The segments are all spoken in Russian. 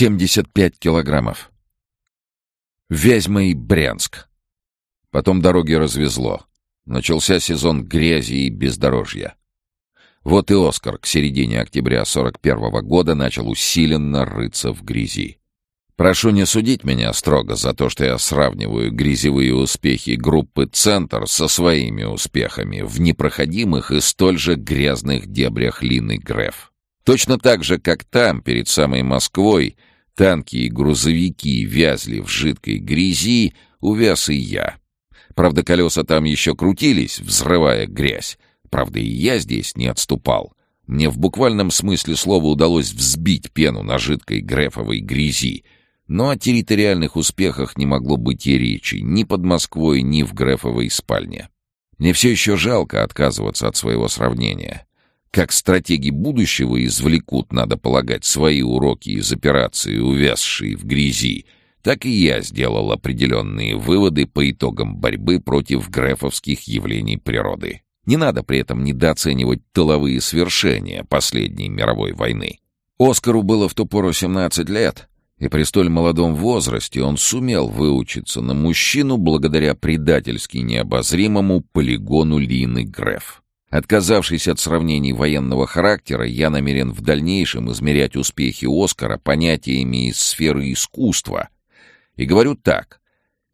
75 килограммов. Вязьма и Брянск. Потом дороги развезло. Начался сезон грязи и бездорожья. Вот и Оскар к середине октября 41 -го года начал усиленно рыться в грязи. Прошу не судить меня строго за то, что я сравниваю грязевые успехи группы «Центр» со своими успехами в непроходимых и столь же грязных дебрях Лины Греф. Точно так же, как там, перед самой Москвой, танки и грузовики вязли в жидкой грязи, увяз и я. Правда, колеса там еще крутились, взрывая грязь. Правда, и я здесь не отступал. Мне в буквальном смысле слова удалось взбить пену на жидкой грефовой грязи — но о территориальных успехах не могло быть и речи ни под Москвой, ни в Грефовой спальне. Мне все еще жалко отказываться от своего сравнения. Как стратеги будущего извлекут, надо полагать, свои уроки из операции, увязшие в грязи, так и я сделал определенные выводы по итогам борьбы против грефовских явлений природы. Не надо при этом недооценивать тыловые свершения последней мировой войны. Оскару было в ту пору 17 лет, и при столь молодом возрасте он сумел выучиться на мужчину благодаря предательски необозримому полигону Лины Греф. Отказавшись от сравнений военного характера, я намерен в дальнейшем измерять успехи Оскара понятиями из сферы искусства. И говорю так.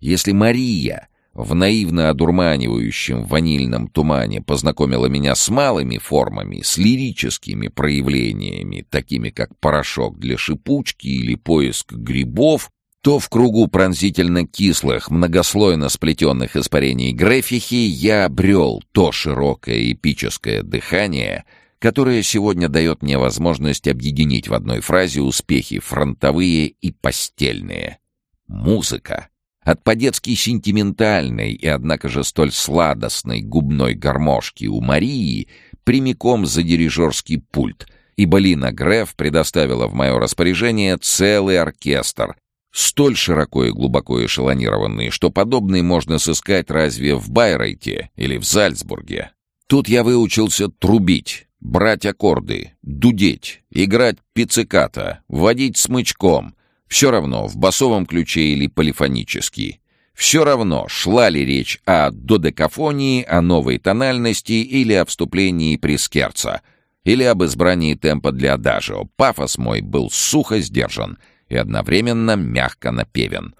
Если Мария в наивно одурманивающем ванильном тумане познакомила меня с малыми формами, с лирическими проявлениями, такими как порошок для шипучки или поиск грибов, то в кругу пронзительно кислых, многослойно сплетенных испарений графихи я обрел то широкое эпическое дыхание, которое сегодня дает мне возможность объединить в одной фразе успехи фронтовые и постельные. Музыка от по-детски сентиментальной и, однако же, столь сладостной губной гармошки у Марии прямиком за дирижерский пульт, ибо Лина Греф предоставила в мое распоряжение целый оркестр, столь широко и глубоко эшелонированный, что подобный можно сыскать разве в Байрейте или в Зальцбурге. Тут я выучился трубить, брать аккорды, дудеть, играть пицциката, водить смычком, все равно, в басовом ключе или полифонически. Все равно, шла ли речь о додекафонии, о новой тональности или о вступлении прескерца, или об избрании темпа для адажио. Пафос мой был сухо сдержан и одновременно мягко напевен.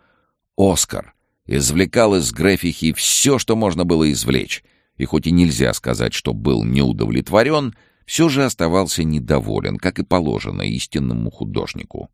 Оскар извлекал из графихи все, что можно было извлечь, и хоть и нельзя сказать, что был неудовлетворен, все же оставался недоволен, как и положено истинному художнику.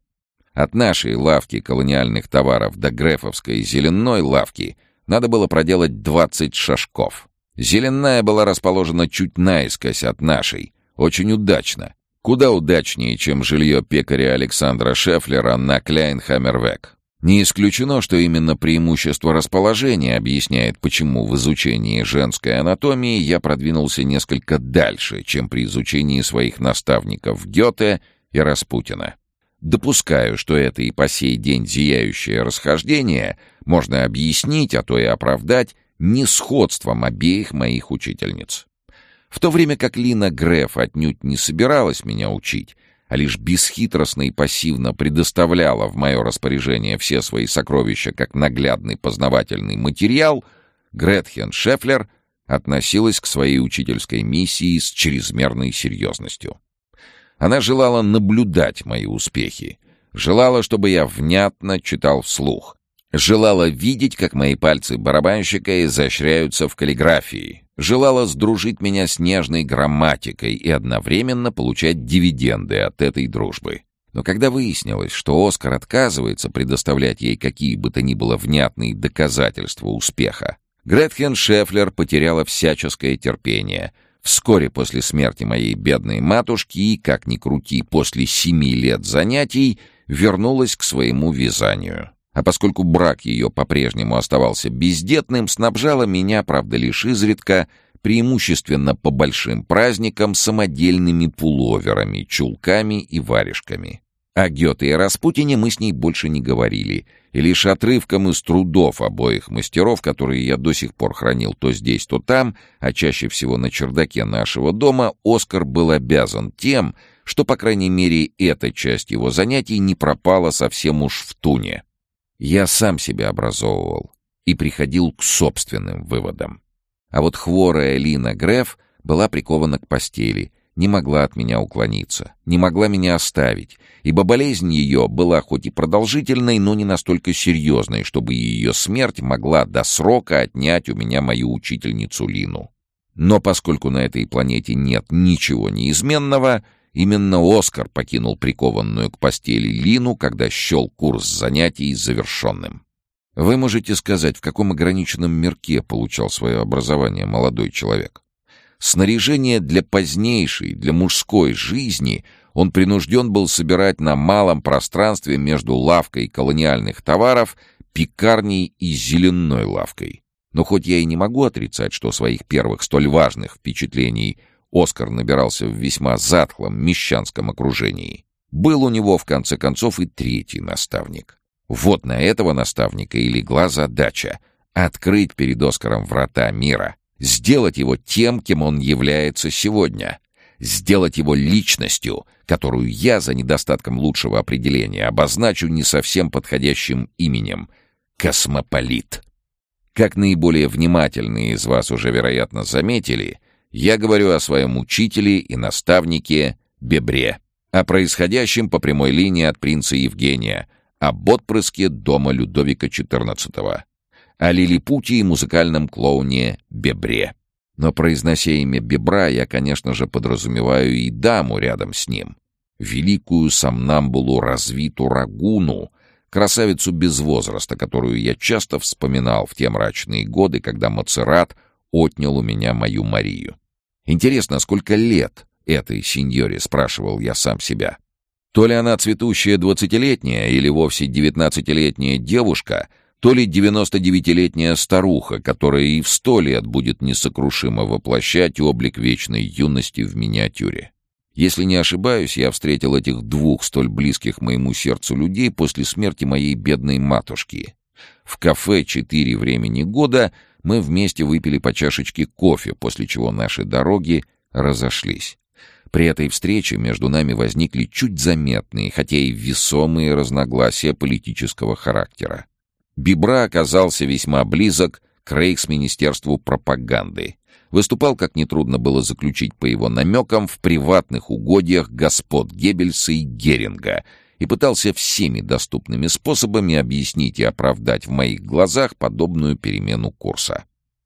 От нашей лавки колониальных товаров до Грефовской зеленой лавки надо было проделать 20 шажков. Зеленая была расположена чуть наискось от нашей, очень удачно. Куда удачнее, чем жилье пекаря Александра Шефлера на Кляйнхаммервек. Не исключено, что именно преимущество расположения объясняет, почему в изучении женской анатомии я продвинулся несколько дальше, чем при изучении своих наставников Гёте и Распутина. Допускаю, что это и по сей день зияющее расхождение можно объяснить, а то и оправдать, несходством обеих моих учительниц. В то время как Лина Греф отнюдь не собиралась меня учить, а лишь бесхитростно и пассивно предоставляла в мое распоряжение все свои сокровища как наглядный познавательный материал, Гретхен Шефлер относилась к своей учительской миссии с чрезмерной серьезностью. Она желала наблюдать мои успехи. Желала, чтобы я внятно читал вслух. Желала видеть, как мои пальцы барабанщика изощряются в каллиграфии. Желала сдружить меня с нежной грамматикой и одновременно получать дивиденды от этой дружбы. Но когда выяснилось, что Оскар отказывается предоставлять ей какие бы то ни было внятные доказательства успеха, Гретхен Шефлер потеряла всяческое терпение — Вскоре после смерти моей бедной матушки и, как ни крути, после семи лет занятий, вернулась к своему вязанию. А поскольку брак ее по-прежнему оставался бездетным, снабжала меня, правда, лишь изредка, преимущественно по большим праздникам, самодельными пуловерами, чулками и варежками. О Гёте и Распутине мы с ней больше не говорили, и лишь отрывком из трудов обоих мастеров, которые я до сих пор хранил то здесь, то там, а чаще всего на чердаке нашего дома, Оскар был обязан тем, что, по крайней мере, эта часть его занятий не пропала совсем уж в туне. Я сам себя образовывал и приходил к собственным выводам. А вот хворая Лина Греф была прикована к постели, не могла от меня уклониться, не могла меня оставить, ибо болезнь ее была хоть и продолжительной, но не настолько серьезной, чтобы ее смерть могла до срока отнять у меня мою учительницу Лину. Но поскольку на этой планете нет ничего неизменного, именно Оскар покинул прикованную к постели Лину, когда счел курс занятий завершенным. Вы можете сказать, в каком ограниченном мирке получал свое образование молодой человек? Снаряжение для позднейшей, для мужской жизни он принужден был собирать на малом пространстве между лавкой колониальных товаров, пекарней и зеленой лавкой. Но хоть я и не могу отрицать, что своих первых столь важных впечатлений Оскар набирался в весьма затхлом мещанском окружении, был у него, в конце концов, и третий наставник. Вот на этого наставника и легла задача — открыть перед Оскаром врата мира, сделать его тем, кем он является сегодня, сделать его личностью, которую я, за недостатком лучшего определения, обозначу не совсем подходящим именем — космополит. Как наиболее внимательные из вас уже, вероятно, заметили, я говорю о своем учителе и наставнике Бебре, о происходящем по прямой линии от принца Евгения, об отпрыске дома Людовика XIV, о лилипуте и музыкальном клоуне Бебре. Но произнося имя Бебра, я, конечно же, подразумеваю и даму рядом с ним, великую сомнамбулу развиту Рагуну, красавицу без возраста, которую я часто вспоминал в те мрачные годы, когда Мацерат отнял у меня мою Марию. Интересно, сколько лет этой сеньоре, спрашивал я сам себя. То ли она цветущая двадцатилетняя или вовсе девятнадцатилетняя девушка, то ли девяносто-девятилетняя старуха, которая и в сто лет будет несокрушимо воплощать облик вечной юности в миниатюре. Если не ошибаюсь, я встретил этих двух столь близких моему сердцу людей после смерти моей бедной матушки. В кафе «Четыре времени года» мы вместе выпили по чашечке кофе, после чего наши дороги разошлись. При этой встрече между нами возникли чуть заметные, хотя и весомые разногласия политического характера. Бибра оказался весьма близок к рейхсминистерству пропаганды выступал, как нетрудно было заключить по его намекам, в приватных угодьях господ Геббельса и Геринга и пытался всеми доступными способами объяснить и оправдать в моих глазах подобную перемену курса.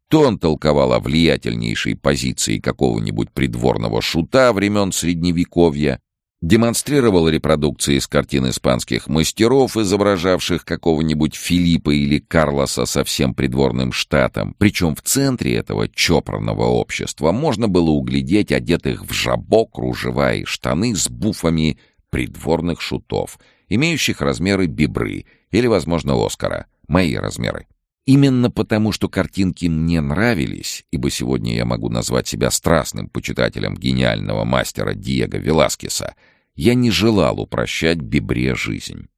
То он толковал о влиятельнейшей позиции какого-нибудь придворного шута времен Средневековья, демонстрировал репродукции из картин испанских мастеров, изображавших какого-нибудь Филиппа или Карлоса со всем придворным штатом. Причем в центре этого чопорного общества можно было углядеть одетых в жабо, кружева и штаны с буфами придворных шутов, имеющих размеры бибры или, возможно, Оскара, мои размеры. Именно потому, что картинки мне нравились, ибо сегодня я могу назвать себя страстным почитателем гениального мастера Диего Веласкеса, я не желал упрощать Бибре жизнь.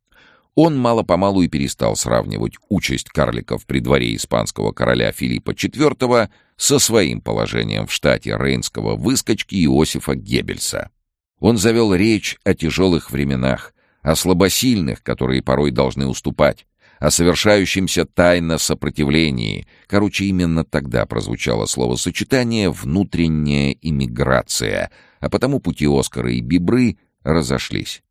Он мало-помалу и перестал сравнивать участь карликов при дворе испанского короля Филиппа IV со своим положением в штате рейнского выскочки Иосифа Геббельса. Он завел речь о тяжелых временах, о слабосильных, которые порой должны уступать, о совершающемся тайно сопротивлении. Короче, именно тогда прозвучало словосочетание «внутренняя иммиграция», а потому пути Оскара и Бибры разошлись.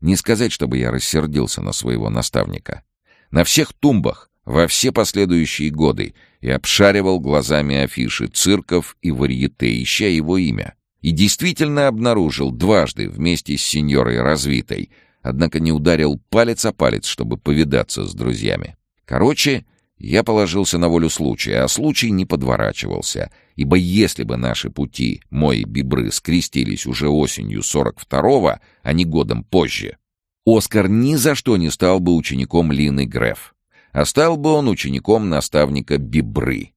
Не сказать, чтобы я рассердился на своего наставника. На всех тумбах, во все последующие годы, я обшаривал глазами афиши цирков и варьете, ища его имя. И действительно обнаружил дважды вместе с сеньорой Развитой — однако не ударил палец о палец, чтобы повидаться с друзьями. Короче, я положился на волю случая, а случай не подворачивался, ибо если бы наши пути, мои бибры, скрестились уже осенью 42-го, а не годом позже, Оскар ни за что не стал бы учеником Лины Греф, а стал бы он учеником наставника Бибры.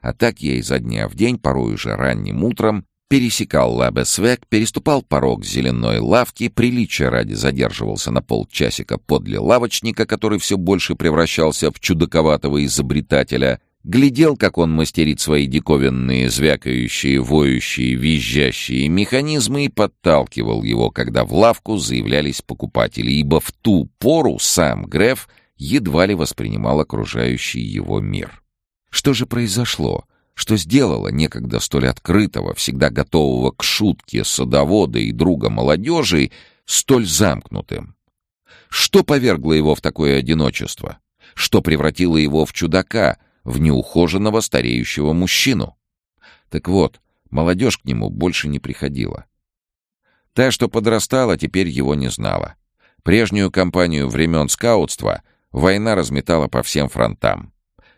А так я изо дня в день, порой уже ранним утром, пересекал Лабесвек, переступал порог зеленой лавки, приличия ради задерживался на полчасика подле лавочника, который все больше превращался в чудаковатого изобретателя, глядел, как он мастерит свои диковинные, звякающие, воющие, визжащие механизмы и подталкивал его, когда в лавку заявлялись покупатели, ибо в ту пору сам Греф едва ли воспринимал окружающий его мир. Что же произошло? Что сделало некогда столь открытого, всегда готового к шутке садовода и друга молодежи, столь замкнутым? Что повергло его в такое одиночество? Что превратило его в чудака — в неухоженного стареющего мужчину. Так вот, молодежь к нему больше не приходила. Та, что подрастала, теперь его не знала. Прежнюю компанию времен скаутства война разметала по всем фронтам.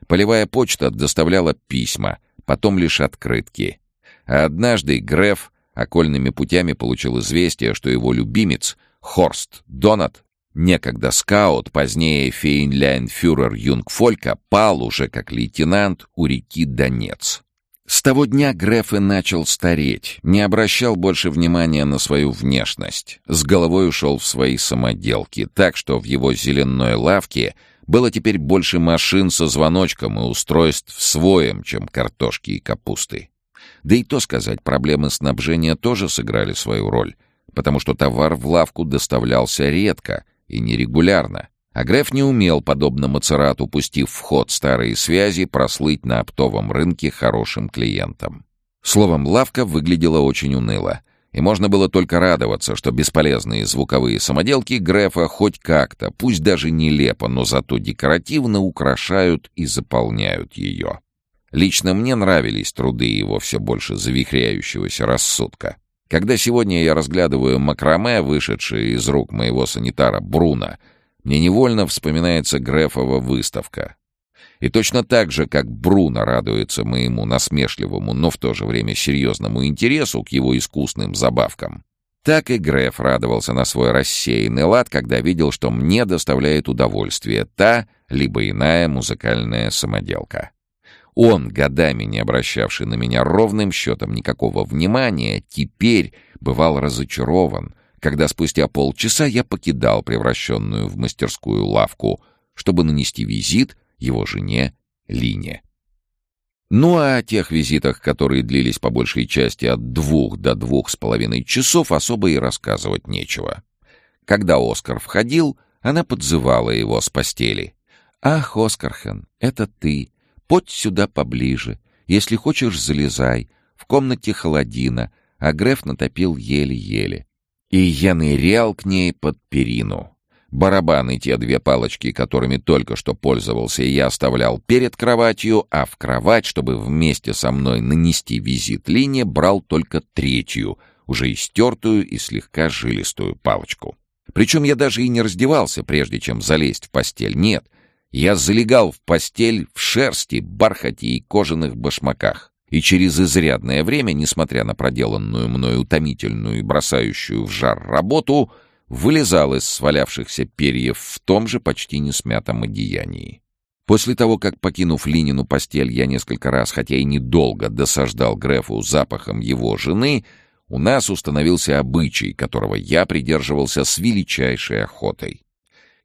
Полевая почта доставляла письма, потом лишь открытки. А однажды Греф окольными путями получил известие, что его любимец, Хорст Донат, Некогда скаут, позднее фейнляйнфюрер Юнгфолька, пал уже как лейтенант у реки Донец. С того дня Греф и начал стареть, не обращал больше внимания на свою внешность, с головой ушел в свои самоделки, так что в его зеленой лавке было теперь больше машин со звоночком и устройств своем, чем картошки и капусты. Да и то сказать, проблемы снабжения тоже сыграли свою роль, потому что товар в лавку доставлялся редко — и нерегулярно. А Греф не умел, подобно Мацерату, пустив в ход старые связи, прослыть на оптовом рынке хорошим клиентом. Словом, лавка выглядела очень уныло, и можно было только радоваться, что бесполезные звуковые самоделки Грефа хоть как-то, пусть даже нелепо, но зато декоративно украшают и заполняют ее. Лично мне нравились труды его все больше завихряющегося рассудка. Когда сегодня я разглядываю макраме, вышедшее из рук моего санитара Бруна, мне невольно вспоминается Грефова выставка. И точно так же, как Бруно радуется моему насмешливому, но в то же время серьезному интересу к его искусным забавкам, так и Греф радовался на свой рассеянный лад, когда видел, что мне доставляет удовольствие та либо иная музыкальная самоделка. Он, годами не обращавший на меня ровным счетом никакого внимания, теперь бывал разочарован, когда спустя полчаса я покидал превращенную в мастерскую лавку, чтобы нанести визит его жене Лине. Ну а о тех визитах, которые длились по большей части от двух до двух с половиной часов, особо и рассказывать нечего. Когда Оскар входил, она подзывала его с постели. «Ах, Оскархен, это ты! Подь сюда поближе. Если хочешь, залезай. В комнате холодина, а Греф натопил еле-еле. И я нырял к ней под перину. Барабаны те две палочки, которыми только что пользовался, я оставлял перед кроватью, а в кровать, чтобы вместе со мной нанести визит Лине, брал только третью, уже истертую и слегка жилистую палочку. Причем я даже и не раздевался, прежде чем залезть в постель. Нет, я залегал в постель в шерсти, бархате и кожаных башмаках. И через изрядное время, несмотря на проделанную мною утомительную и бросающую в жар работу, вылезал из свалявшихся перьев в том же почти несмятом одеянии. После того, как, покинув Линину постель, я несколько раз, хотя и недолго, досаждал Грефу запахом его жены, у нас установился обычай, которого я придерживался с величайшей охотой.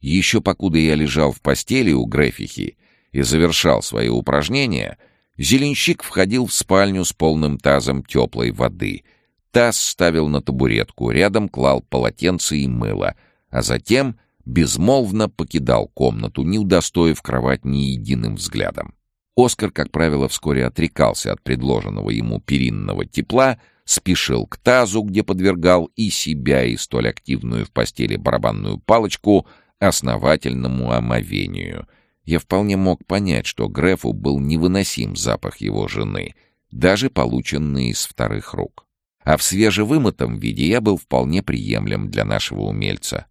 Еще покуда я лежал в постели у Грефихи и завершал свои упражнения, зеленщик входил в спальню с полным тазом теплой воды. Таз ставил на табуретку, рядом клал полотенце и мыло, а затем безмолвно покидал комнату, не удостоив кровать ни единым взглядом. Оскар, как правило, вскоре отрекался от предложенного ему перинного тепла, спешил к тазу, где подвергал и себя, и столь активную в постели барабанную палочку — основательному омовению. Я вполне мог понять, что Грефу был невыносим запах его жены, даже полученный из вторых рук. А в свежевымытом виде я был вполне приемлем для нашего умельца.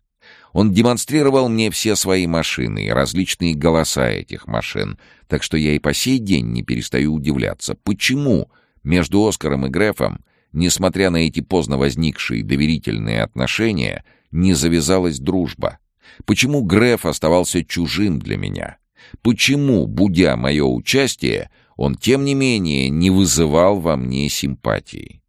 Он демонстрировал мне все свои машины и различные голоса этих машин, так что я и по сей день не перестаю удивляться, почему между Оскаром и Грефом, несмотря на эти поздно возникшие доверительные отношения, не завязалась дружба. Почему Греф оставался чужим для меня? Почему, будя мое участие, он, тем не менее, не вызывал во мне симпатии?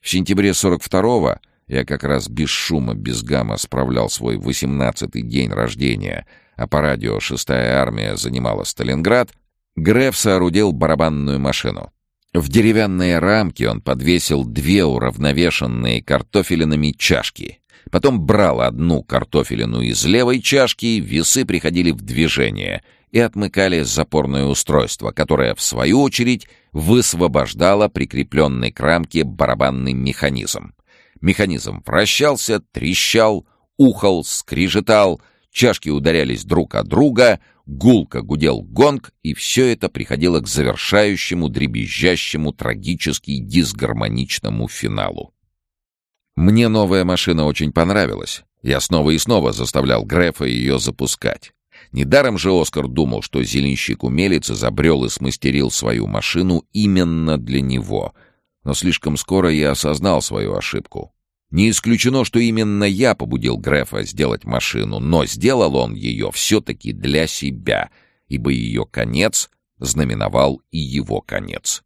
В сентябре 42-го я как раз без шума, без гамма справлял свой 18-й день рождения, а по радио «Шестая армия» занимала Сталинград, Греф соорудил барабанную машину. В деревянные рамки он подвесил две уравновешенные картофелинами чашки. Потом брал одну картофелину из левой чашки, весы приходили в движение и отмыкали запорное устройство, которое, в свою очередь, высвобождало прикрепленный к рамке барабанный механизм. Механизм вращался, трещал, ухал, скрижетал, чашки ударялись друг о друга, гулко гудел гонг, и все это приходило к завершающему, дребезжащему, трагически дисгармоничному финалу. Мне новая машина очень понравилась. Я снова и снова заставлял Грефа ее запускать. Недаром же Оскар думал, что зеленщик-умелец изобрел и смастерил свою машину именно для него. Но слишком скоро я осознал свою ошибку. Не исключено, что именно я побудил Грефа сделать машину, но сделал он ее все-таки для себя, ибо ее конец знаменовал и его конец.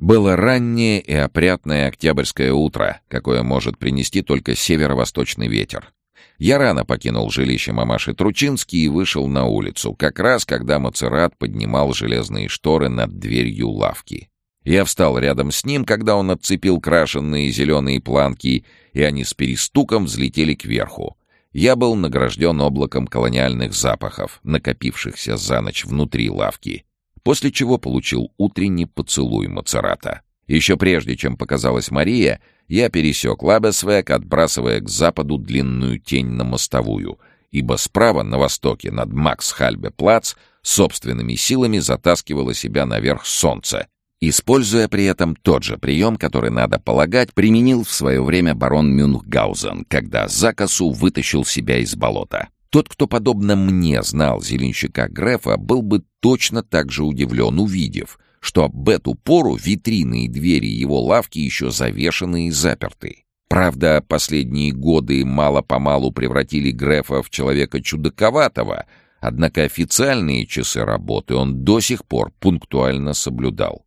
Было раннее и опрятное октябрьское утро, какое может принести только северо-восточный ветер. Я рано покинул жилище мамаши Тручинский и вышел на улицу, как раз когда Мацерат поднимал железные шторы над дверью лавки. Я встал рядом с ним, когда он отцепил крашенные зеленые планки и они с перестуком взлетели кверху. Я был награжден облаком колониальных запахов, накопившихся за ночь внутри лавки, после чего получил утренний поцелуй Мацерата. Еще прежде, чем показалась Мария, я пересек Лабесвек, отбрасывая к западу длинную тень на мостовую, ибо справа, на востоке, над Макс-Хальбе-Плац, собственными силами затаскивало себя наверх солнце, Используя при этом тот же прием, который, надо полагать, применил в свое время барон Мюнхгаузен, когда Закасу вытащил себя из болота. Тот, кто, подобно мне, знал зеленщика Грефа, был бы точно так же удивлен, увидев, что об эту пору витрины и двери его лавки еще завешены и заперты. Правда, последние годы мало-помалу превратили Грефа в человека чудаковатого, однако официальные часы работы он до сих пор пунктуально соблюдал.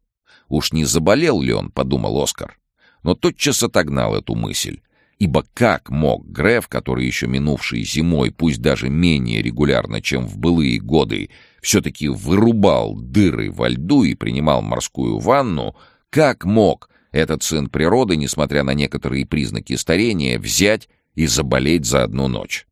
Уж не заболел ли он, подумал Оскар. Но тотчас отогнал эту мысль. Ибо как мог Греф, который еще минувшей зимой, пусть даже менее регулярно, чем в былые годы, все-таки вырубал дыры во льду и принимал морскую ванну, как мог этот сын природы, несмотря на некоторые признаки старения, взять и заболеть за одну ночь?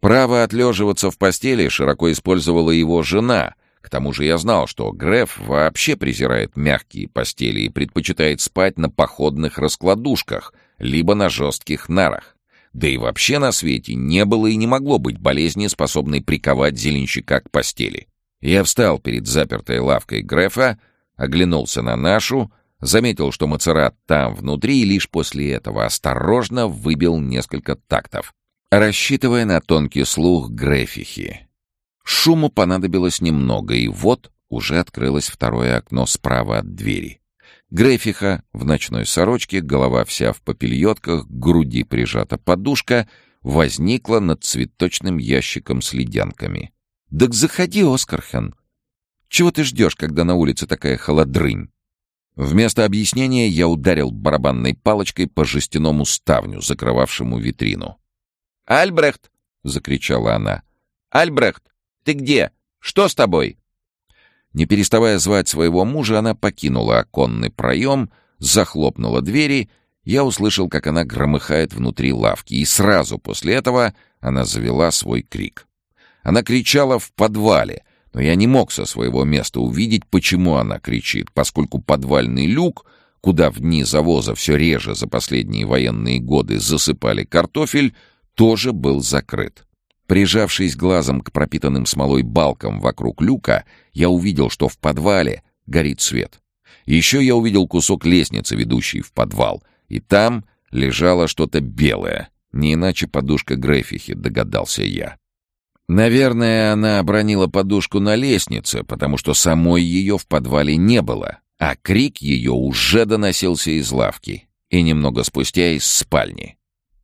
Право отлеживаться в постели широко использовала его жена, к тому же я знал, что Греф вообще презирает мягкие постели и предпочитает спать на походных раскладушках, либо на жестких нарах. Да и вообще на свете не было и не могло быть болезни, способной приковать зеленщика к постели. Я встал перед запертой лавкой Грефа, оглянулся на нашу, заметил, что Мацерат там внутри, и лишь после этого осторожно выбил несколько тактов, рассчитывая на тонкий слух Грефихи. Шуму понадобилось немного, и вот уже открылось второе окно справа от двери. Грефиха в ночной сорочке, голова вся в попельотках, к груди прижата подушка, возникла над цветочным ящиком с ледянками. «Так заходи, Оскархен! Чего ты ждешь, когда на улице такая холодрынь?» Вместо объяснения я ударил барабанной палочкой по жестяному ставню, закрывавшему витрину. «Альбрехт!» — закричала она. «Альбрехт! Ты где? Что с тобой?» Не переставая звать своего мужа, она покинула оконный проем, захлопнула двери. Я услышал, как она громыхает внутри лавки, и сразу после этого она завела свой крик. Она кричала в подвале, но я не мог со своего места увидеть, почему она кричит, поскольку подвальный люк, куда в дни завоза все реже за последние военные годы засыпали картофель, тоже был закрыт. Прижавшись глазом к пропитанным смолой балкам вокруг люка, я увидел, что в подвале горит свет. Еще я увидел кусок лестницы, ведущей в подвал, и там лежало что-то белое, не иначе подушка Грефихи, догадался я. Наверное, она обронила подушку на лестнице, потому что самой ее в подвале не было, а крик ее уже доносился из лавки и немного спустя из спальни.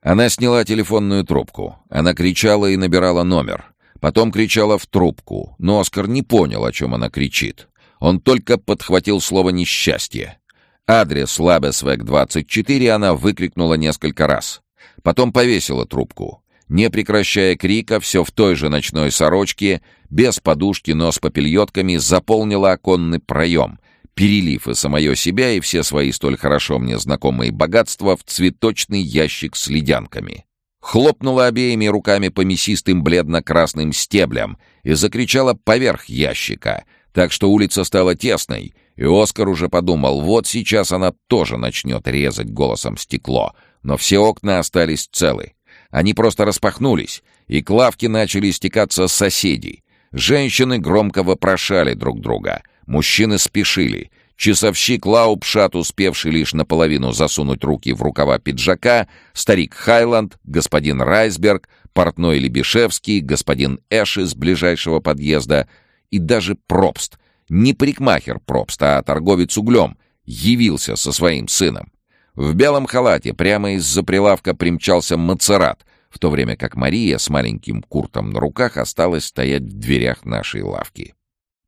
Она сняла телефонную трубку. Она кричала и набирала номер. Потом кричала в трубку, но Оскар не понял, о чем она кричит. Он только подхватил слово «несчастье». Адрес Лабесвек 24 она выкрикнула несколько раз. Потом повесила трубку. не прекращая крика, все в той же ночной сорочке, без подушки, но с попельотками, заполнила оконный проем, перелив и самое себя, и все свои столь хорошо мне знакомые богатства в цветочный ящик с ледянками. Хлопнула обеими руками по мясистым бледно-красным стеблям и закричала поверх ящика, так что улица стала тесной, и Оскар уже подумал, вот сейчас она тоже начнет резать голосом стекло, но все окна остались целы. Они просто распахнулись, и к лавке начали стекаться соседи. Женщины громко вопрошали друг друга — Мужчины спешили. Часовщик Лаупшат, успевший лишь наполовину засунуть руки в рукава пиджака, старик Хайланд, господин Райсберг, портной Лебешевский, господин Эш из ближайшего подъезда и даже Пробст, не парикмахер Пробст, а торговец углем, явился со своим сыном. В белом халате прямо из-за прилавка примчался Мацерат, в то время как Мария с маленьким Куртом на руках осталась стоять в дверях нашей лавки.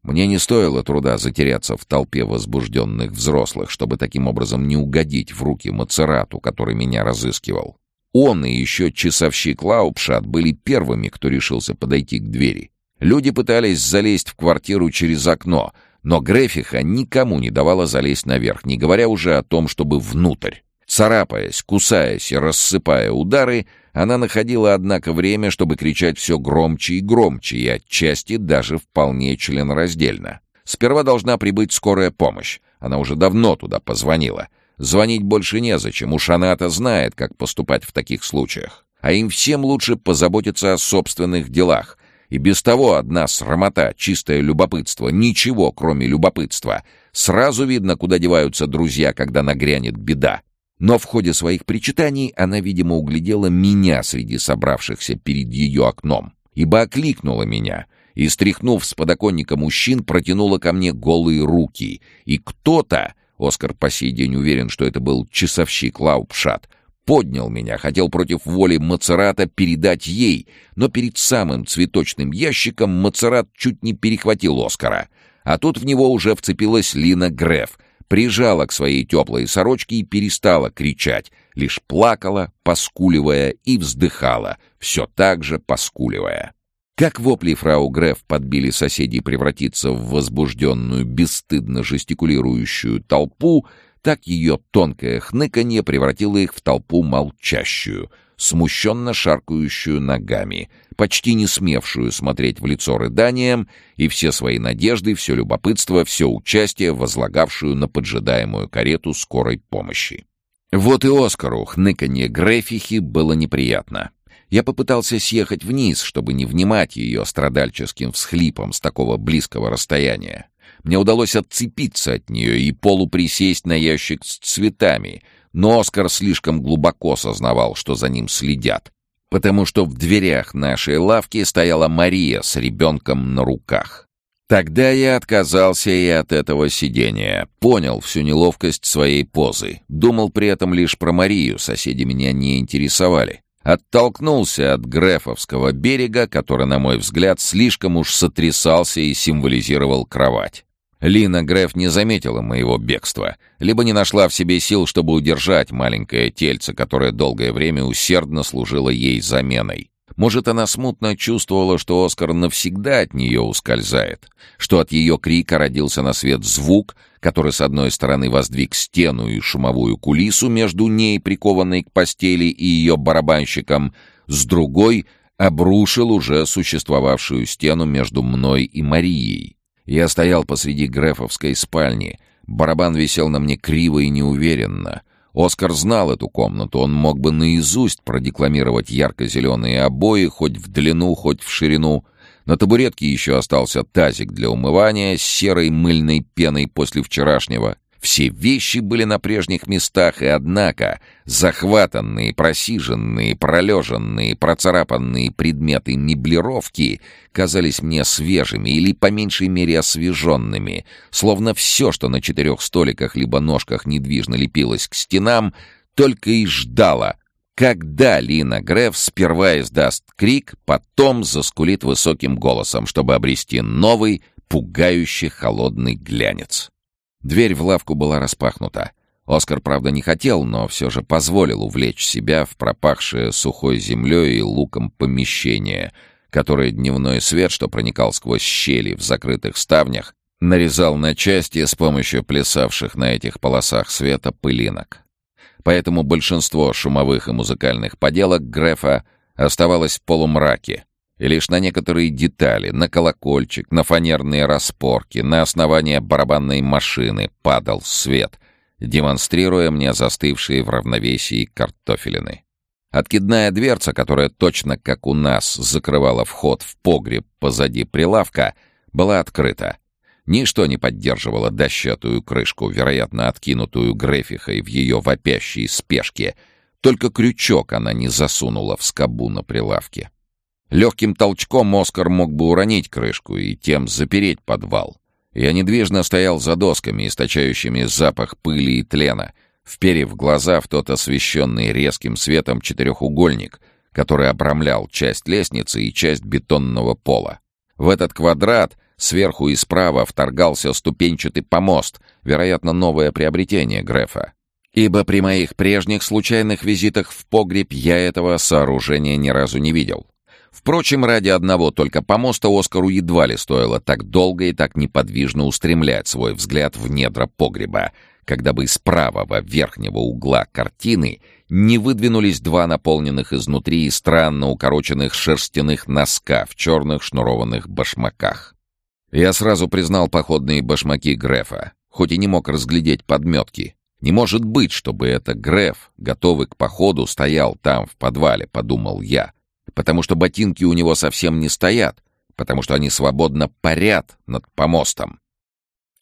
Мне не стоило труда затеряться в толпе возбужденных взрослых, чтобы таким образом не угодить в руки Мацерату, который меня разыскивал. Он и еще часовщик Лаупшат были первыми, кто решился подойти к двери. Люди пытались залезть в квартиру через окно, но Грефиха никому не давала залезть наверх, не говоря уже о том, чтобы внутрь. Царапаясь, кусаясь и рассыпая удары, она находила, однако, время, чтобы кричать все громче и громче, и отчасти даже вполне членораздельно. Сперва должна прибыть скорая помощь. Она уже давно туда позвонила. Звонить больше незачем, уж она-то знает, как поступать в таких случаях. А им всем лучше позаботиться о собственных делах. И без того одна срамота, чистое любопытство, ничего, кроме любопытства. Сразу видно, куда деваются друзья, когда нагрянет беда. Но в ходе своих причитаний она, видимо, углядела меня среди собравшихся перед ее окном, ибо окликнула меня и, стряхнув с подоконника мужчин, протянула ко мне голые руки. И кто-то, Оскар по сей день уверен, что это был часовщик Лаупшат, поднял меня, хотел против воли Мацерата передать ей, но перед самым цветочным ящиком Мацерат чуть не перехватил Оскара. А тут в него уже вцепилась Лина Греф — прижала к своей теплой сорочке и перестала кричать, лишь плакала, поскуливая и вздыхала, все так же поскуливая. Как вопли фрау Греф подбили соседей превратиться в возбужденную, бесстыдно жестикулирующую толпу, так ее тонкое хныканье превратило их в толпу молчащую, смущенно шаркающую ногами, почти не смевшую смотреть в лицо рыданием, и все свои надежды, все любопытство, все участие возлагавшую на поджидаемую карету скорой помощи. Вот и Оскару хныканье Грефихи было неприятно. Я попытался съехать вниз, чтобы не внимать ее страдальческим всхлипом с такого близкого расстояния. Мне удалось отцепиться от нее и полуприсесть на ящик с цветами — но Оскар слишком глубоко сознавал, что за ним следят, потому что в дверях нашей лавки стояла Мария с ребенком на руках. Тогда я отказался и от этого сидения, понял всю неловкость своей позы, думал при этом лишь про Марию, соседи меня не интересовали. Оттолкнулся от Грефовского берега, который, на мой взгляд, слишком уж сотрясался и символизировал кровать. Лина Греф не заметила моего бегства, либо не нашла в себе сил, чтобы удержать маленькое тельце, которое долгое время усердно служило ей заменой. Может, она смутно чувствовала, что Оскар навсегда от нее ускользает, что от ее крика родился на свет звук, который с одной стороны воздвиг стену и шумовую кулису между ней, прикованной к постели, и ее барабанщиком, с другой — обрушил уже существовавшую стену между мной и Марией. Я стоял посреди Грефовской спальни. Барабан висел на мне криво и неуверенно. Оскар знал эту комнату, он мог бы наизусть продекламировать ярко-зеленые обои, хоть в длину, хоть в ширину. На табуретке еще остался тазик для умывания с серой мыльной пеной после вчерашнего. Все вещи были на прежних местах, и однако захватанные, просиженные, пролеженные, процарапанные предметы меблировки казались мне свежими или, по меньшей мере, освеженными, словно все, что на четырех столиках либо ножках недвижно лепилось к стенам, только и ждало, когда Лина Греф сперва издаст крик, потом заскулит высоким голосом, чтобы обрести новый, пугающий холодный глянец. Дверь в лавку была распахнута. Оскар, правда, не хотел, но все же позволил увлечь себя в пропахшее сухой землей и луком помещение, которое дневной свет, что проникал сквозь щели в закрытых ставнях, нарезал на части с помощью плясавших на этих полосах света пылинок. Поэтому большинство шумовых и музыкальных поделок Грефа оставалось в полумраке, и лишь на некоторые детали, на колокольчик, на фанерные распорки, на основание барабанной машины падал свет — демонстрируя мне застывшие в равновесии картофелины. Откидная дверца, которая точно как у нас закрывала вход в погреб позади прилавка, была открыта. Ничто не поддерживало дощатую крышку, вероятно, откинутую Грефихой в ее вопящей спешке. Только крючок она не засунула в скобу на прилавке. Легким толчком Оскар мог бы уронить крышку и тем запереть подвал. Я недвижно стоял за досками, источающими запах пыли и тлена, вперев глаза в тот освещенный резким светом четырехугольник, который обрамлял часть лестницы и часть бетонного пола. В этот квадрат сверху и справа вторгался ступенчатый помост, вероятно, новое приобретение Грефа. Ибо при моих прежних случайных визитах в погреб я этого сооружения ни разу не видел. Впрочем, ради одного только помоста Оскару едва ли стоило так долго и так неподвижно устремлять свой взгляд в недра погреба, когда бы из правого верхнего угла картины не выдвинулись два наполненных изнутри и странно укороченных шерстяных носка в черных шнурованных башмаках. Я сразу признал походные башмаки Грефа, хоть и не мог разглядеть подметки. Не может быть, чтобы это Греф, готовый к походу, стоял там, в подвале, подумал я потому что ботинки у него совсем не стоят, потому что они свободно парят над помостом.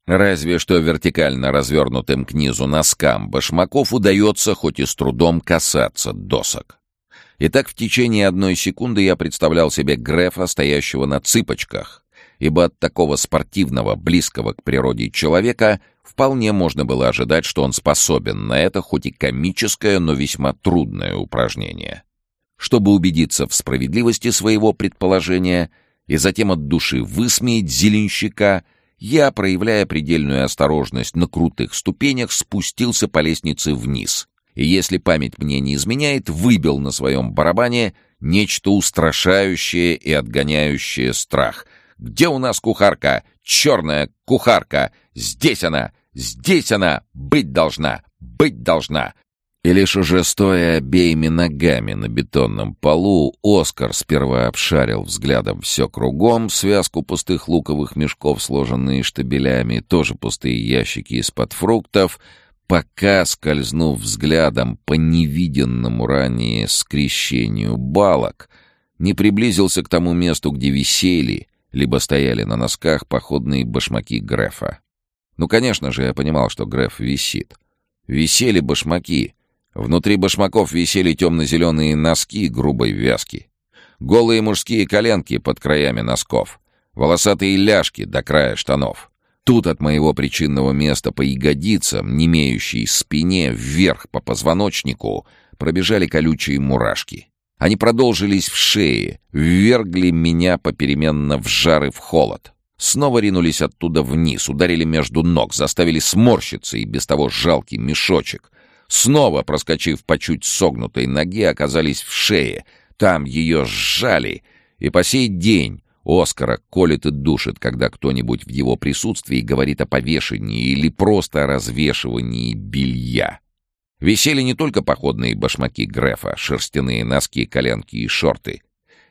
Разве что вертикально развернутым к низу носкам башмаков удается хоть и с трудом касаться досок. И так в течение одной секунды я представлял себе Грефа, стоящего на цыпочках, ибо от такого спортивного, близкого к природе человека вполне можно было ожидать, что он способен на это хоть и комическое, но весьма трудное упражнение. Чтобы убедиться в справедливости своего предположения и затем от души высмеять зеленщика, я, проявляя предельную осторожность на крутых ступенях, спустился по лестнице вниз. И если память мне не изменяет, выбил на своем барабане нечто устрашающее и отгоняющее страх. «Где у нас кухарка? Черная кухарка! Здесь она! Здесь она! Быть должна! Быть должна! И лишь уже стоя обеими ногами на бетонном полу, Оскар сперва обшарил взглядом все кругом, связку пустых луковых мешков, сложенные штабелями, тоже пустые ящики из-под фруктов, пока, скользнув взглядом по невиденному ранее скрещению балок, не приблизился к тому месту, где висели, либо стояли на носках походные башмаки Грефа. Ну, конечно же, я понимал, что Греф висит. Висели башмаки — Внутри башмаков висели темно-зеленые носки грубой вязки. Голые мужские коленки под краями носков. Волосатые ляжки до края штанов. Тут от моего причинного места по ягодицам, немеющей спине, вверх по позвоночнику, пробежали колючие мурашки. Они продолжились в шее, ввергли меня попеременно в жар и в холод. Снова ринулись оттуда вниз, ударили между ног, заставили сморщиться и без того жалкий мешочек, снова, проскочив по чуть согнутой ноге, оказались в шее. Там ее сжали, и по сей день Оскара колет и душит, когда кто-нибудь в его присутствии говорит о повешении или просто о развешивании белья. Висели не только походные башмаки Грефа, шерстяные носки, коленки и шорты.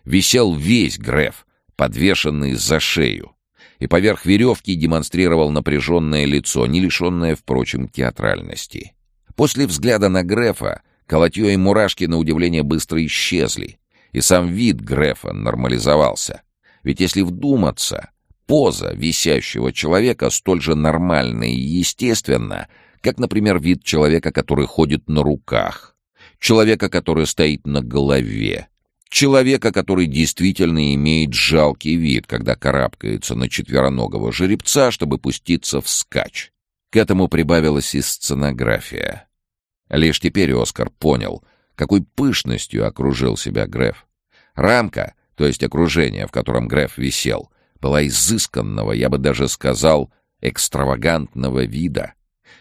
Висел весь Греф, подвешенный за шею, и поверх веревки демонстрировал напряженное лицо, не лишенное, впрочем, театральности. После взгляда на Грефа колотье и мурашки на удивление быстро исчезли, и сам вид Грефа нормализовался. Ведь если вдуматься, поза висящего человека столь же нормальна и естественна, как, например, вид человека, который ходит на руках, человека, который стоит на голове, человека, который действительно имеет жалкий вид, когда карабкается на четвероногого жеребца, чтобы пуститься в скач. К этому прибавилась и сценография. Лишь теперь Оскар понял, какой пышностью окружил себя Греф. Рамка, то есть окружение, в котором Греф висел, была изысканного, я бы даже сказал, экстравагантного вида.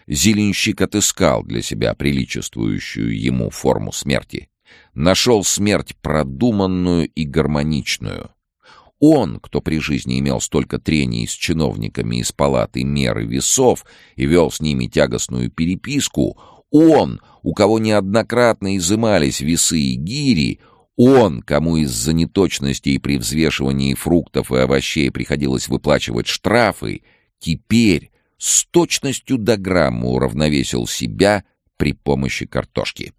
Зеленщик отыскал для себя приличествующую ему форму смерти. Нашел смерть продуманную и гармоничную. Он, кто при жизни имел столько трений с чиновниками из палаты меры весов и вел с ними тягостную переписку, он, у кого неоднократно изымались весы и гири, он, кому из-за неточностей при взвешивании фруктов и овощей приходилось выплачивать штрафы, теперь с точностью до грамма уравновесил себя при помощи картошки.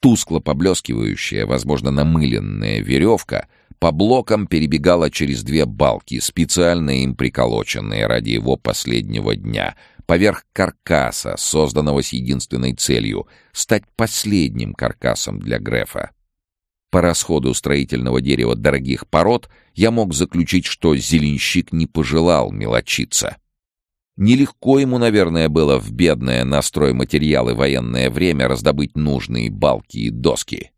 Тускло поблескивающая, возможно, намыленная веревка по блокам перебегала через две балки, специально им приколоченные ради его последнего дня, поверх каркаса, созданного с единственной целью — стать последним каркасом для Грефа. По расходу строительного дерева дорогих пород я мог заключить, что зеленщик не пожелал мелочиться. Нелегко ему, наверное, было в бедное на стройматериалы военное время раздобыть нужные балки и доски.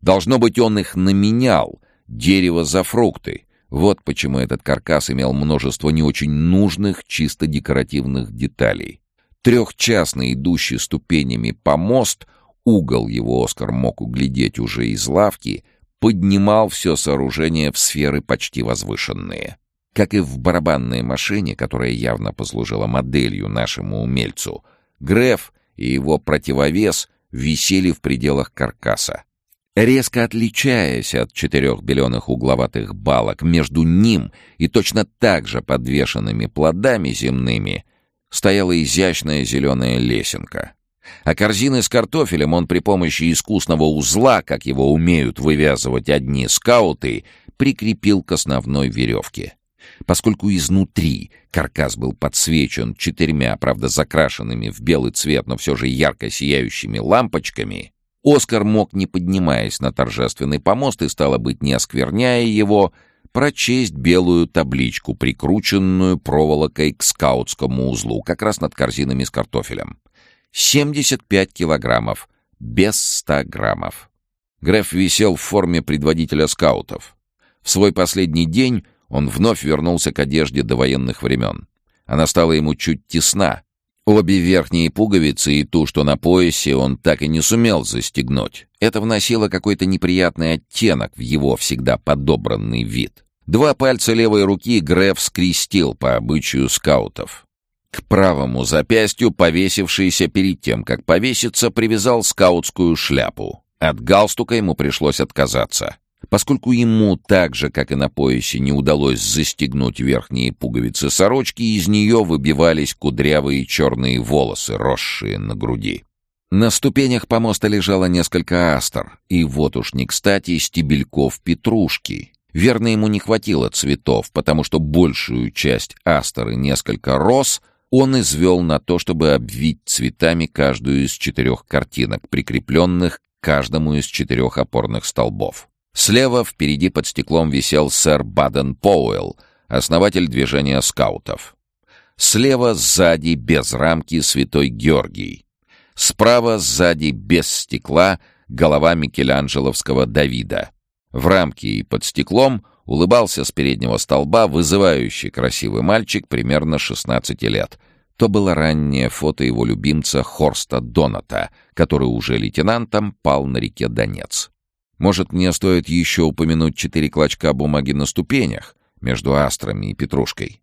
Должно быть, он их наменял, дерево за фрукты. Вот почему этот каркас имел множество не очень нужных, чисто декоративных деталей. Трехчастный, идущий ступенями помост, угол его Оскар мог углядеть уже из лавки, поднимал все сооружение в сферы почти возвышенные. Как и в барабанной машине, которая явно послужила моделью нашему умельцу, Греф и его противовес висели в пределах каркаса. Резко отличаясь от четырех беленых угловатых балок, между ним и точно так же подвешенными плодами земными стояла изящная зеленая лесенка. А корзины с картофелем он при помощи искусного узла, как его умеют вывязывать одни скауты, прикрепил к основной веревке. Поскольку изнутри каркас был подсвечен четырьмя, правда, закрашенными в белый цвет, но все же ярко сияющими лампочками, Оскар мог, не поднимаясь на торжественный помост и, стало быть, не оскверняя его, прочесть белую табличку, прикрученную проволокой к скаутскому узлу, как раз над корзинами с картофелем. 75 килограммов, без 100 граммов. Греф висел в форме предводителя скаутов. В свой последний день он вновь вернулся к одежде до военных времен. Она стала ему чуть тесна. Обе верхние пуговицы и ту, что на поясе, он так и не сумел застегнуть. Это вносило какой-то неприятный оттенок в его всегда подобранный вид. Два пальца левой руки Греф скрестил по обычаю скаутов. К правому запястью, повесившийся перед тем, как повеситься, привязал скаутскую шляпу. От галстука ему пришлось отказаться. Поскольку ему, так же, как и на поясе, не удалось застегнуть верхние пуговицы сорочки, из нее выбивались кудрявые черные волосы, росшие на груди. На ступенях помоста лежало несколько астр, и вот уж не кстати стебельков петрушки. Верно, ему не хватило цветов, потому что большую часть астр и несколько роз он извел на то, чтобы обвить цветами каждую из четырех картинок, прикрепленных к каждому из четырех опорных столбов. Слева впереди под стеклом висел сэр Баден Поуэлл, основатель движения скаутов. Слева сзади без рамки святой Георгий. Справа сзади без стекла голова Микеланджеловского Давида. В рамке и под стеклом улыбался с переднего столба вызывающий красивый мальчик примерно 16 лет. То было раннее фото его любимца Хорста Доната, который уже лейтенантом пал на реке Донец. Может, мне стоит еще упомянуть четыре клочка бумаги на ступенях между астрами и петрушкой.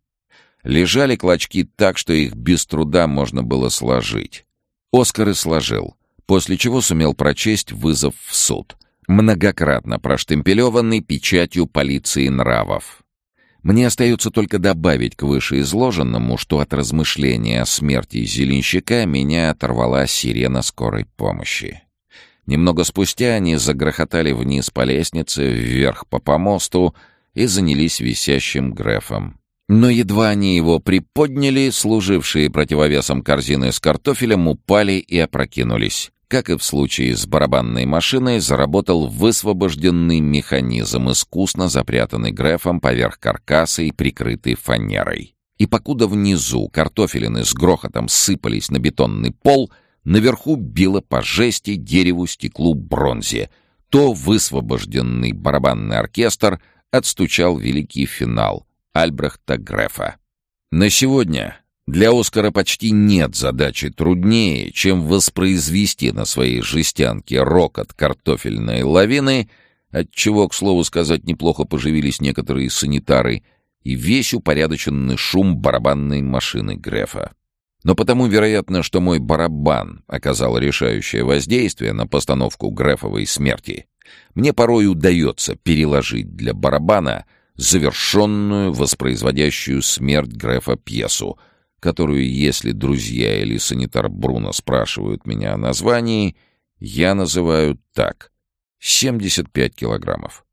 Лежали клочки так, что их без труда можно было сложить. Оскар и сложил, после чего сумел прочесть вызов в суд, многократно проштемпелеванный печатью полиции нравов. Мне остается только добавить к вышеизложенному, что от размышления о смерти Зеленщика меня оторвала сирена скорой помощи. Немного спустя они загрохотали вниз по лестнице, вверх по помосту и занялись висящим Грефом. Но едва они его приподняли, служившие противовесом корзины с картофелем упали и опрокинулись. Как и в случае с барабанной машиной, заработал высвобожденный механизм, искусно запрятанный Грефом поверх каркаса и прикрытый фанерой. И покуда внизу картофелины с грохотом сыпались на бетонный пол — Наверху било по жести, дереву, стеклу, бронзе. То высвобожденный барабанный оркестр отстучал великий финал Альбрехта Грефа. На сегодня Для Оскара почти нет задачи труднее, чем воспроизвести на своей жестянке рокот картофельной лавины, отчего, к слову сказать, неплохо поживились некоторые санитары, и весь упорядоченный шум барабанной машины Грефа. Но потому вероятно, что мой барабан оказал решающее воздействие на постановку Грефовой смерти, мне порой удается переложить для барабана завершенную, воспроизводящую смерть Грефа пьесу, которую, если друзья или санитар Бруно спрашивают меня о названии, я называю так — 75 килограммов.